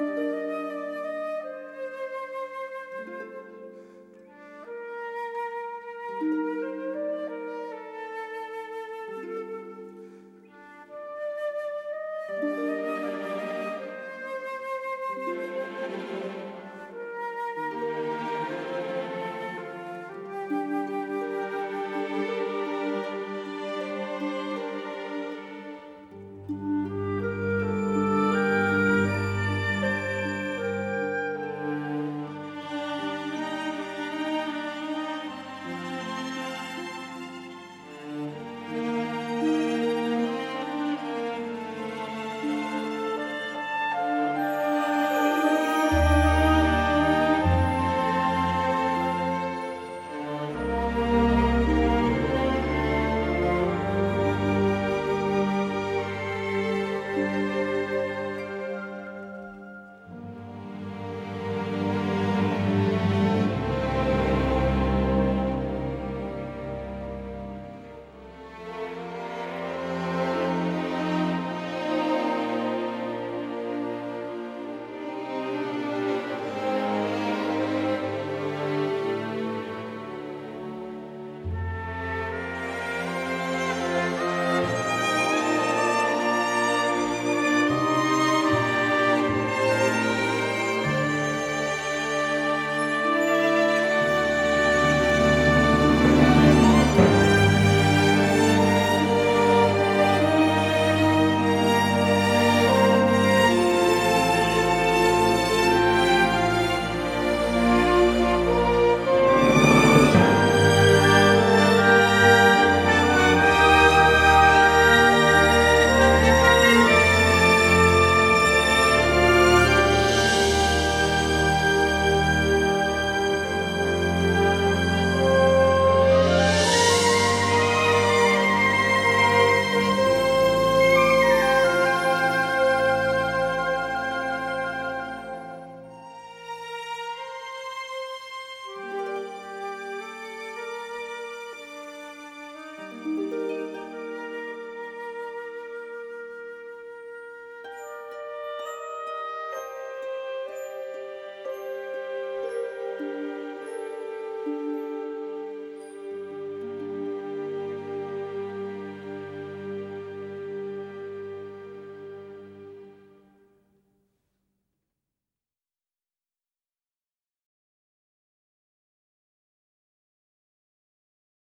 Música Música